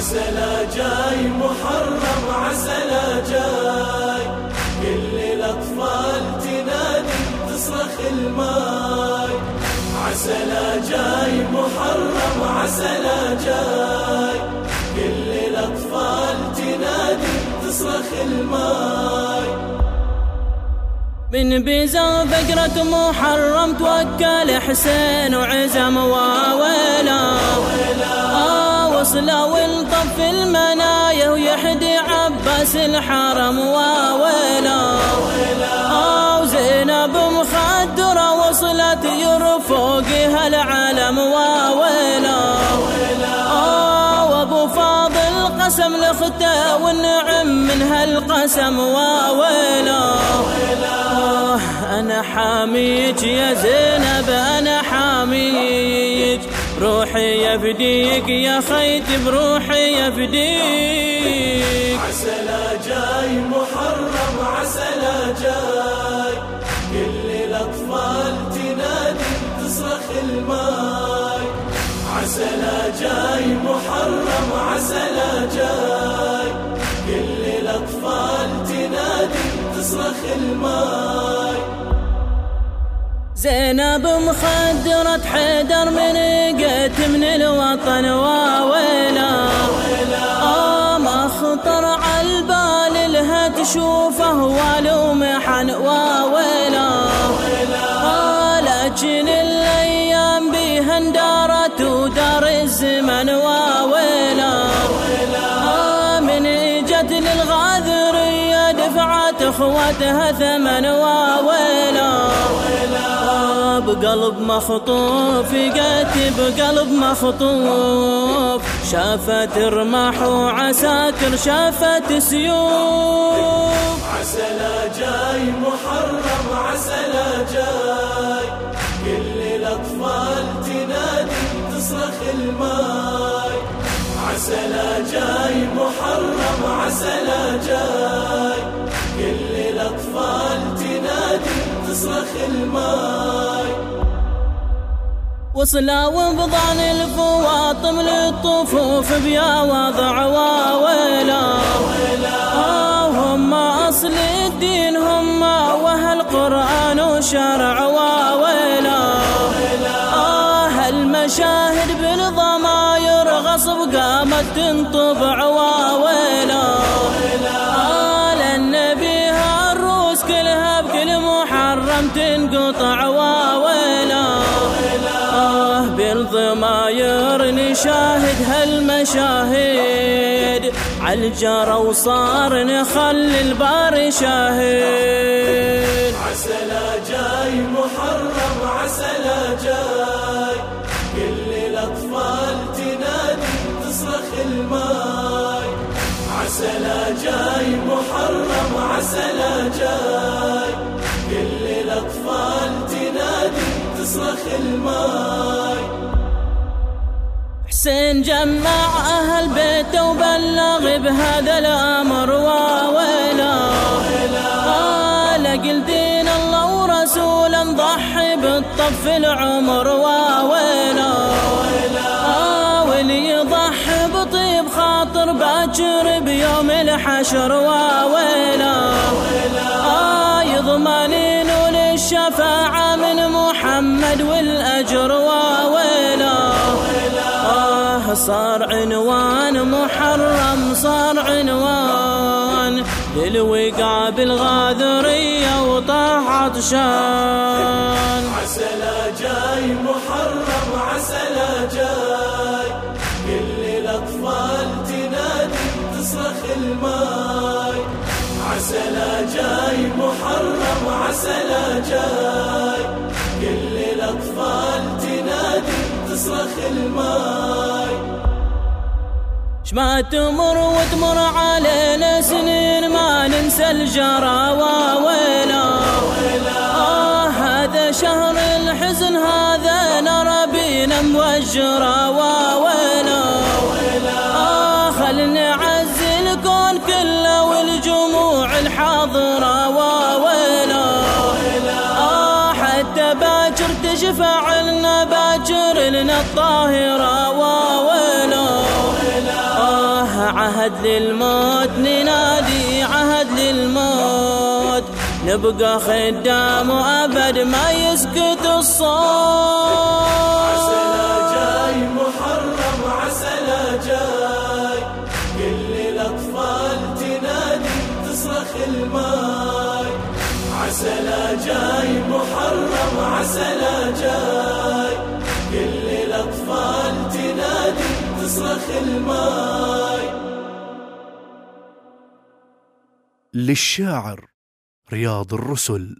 عسلا جاي محرم عسلا جاي. كل الأطفال تنادي تصرخ الماي. عسلا جاي محرم عسلا جاي. كل الأطفال تنادي تصرخ الماي. من بيزا بقرة محرم توكل حسين وعزم واويلا وصلا والطف المنايا ويحدي عباس الحرم واويلا آه وزينب مخدرة وصلت يرفوقها العلم واويلا آه وأبو فاضل قسم لخته والنعم من هالقسم واويلا آه أنا حاميك يا زينب أنا حاميك. روحي يفديك يا خيت بروحي يفديك. عسلا جاي محرم عسلا جاي. كل الأطفال تنادي تصرخ الماي. عسلا جاي محرم عسلا جاي. كل الأطفال تنادي تصرخ الماي. زينب مخدرة حيدر من قيت من الوطن واويلا آه ما خطر عالبال لها تشوفه والو محن واويلا آه لكن الأيام بيها اندارت ودار الزمن واويلا آه من إجت للغاذرية دفعت أخوتها ثمن واويلا بقلب مخطوف جات بقلب مخطوف. شافت رماح وعساكر شافت سيوف عسلا جاي محرم عسلا جاي. كل الأطفال تنادي تصرخ الماي. عسلا جاي محرم عسلا جاي. كل الأطفال تنادي تصرخ الماي. وصلا وبضان الفواطم للطفوف بيا وضع واويلا. هم أصل الدين هم وهل قرآن وشرع واويلا. آه المشاهد بالضماير غصب قامت تنطبع بالضماير نشاهد هالمشاهد. عالجرى وصار نخلي البار شاهد. عسلا جاي محرم عسلا جاي. كل الأطفال تنادي تصرخ الماي. عسلا جاي محرم عسلا جاي. كل الأطفال تنادي تصرخ الماي. حسين جمع أهل بيته وبلغ بهذا الأمر واويلا آه لقل دين الله ورسوله نضحي بالطف العمر واويلا آه واللي يضحي بطيب خاطر باكر بيوم الحشر واويلا آه يضمنين للشفاعة من محمد والأجر واويلا صار عنوان محرم صار عنوان. للوقع بالغاذرية وطاح عطشان عسلا جاي محرم عسلا جاي. كل الأطفال تنادي تصرخ الماي. عسلا جاي محرم عسلا جاي. كل الأطفال تنادي تصرخ الماي. ما تمر وتمر علينا سنين ما ننسى الجرى واويلا آه هذا شهر الحزن هذا نرى بينا موجرة واويلا آه خل نعزي الكون كله والجموع الحاضرة. واويلا آه حتى باكر تشفع لنا باكر لنا الطاهرة. عهد للموت ننادي عهد للموت. نبقى خدام وأبد ما يسكت الصوت. عسلا جاي محرم عسلا جاي. كل الأطفال تنادي تصرخ الماي. عسلا جاي محرم عسلا جاي. كل الأطفال تنادي تصرخ للشاعر رياض الرسل.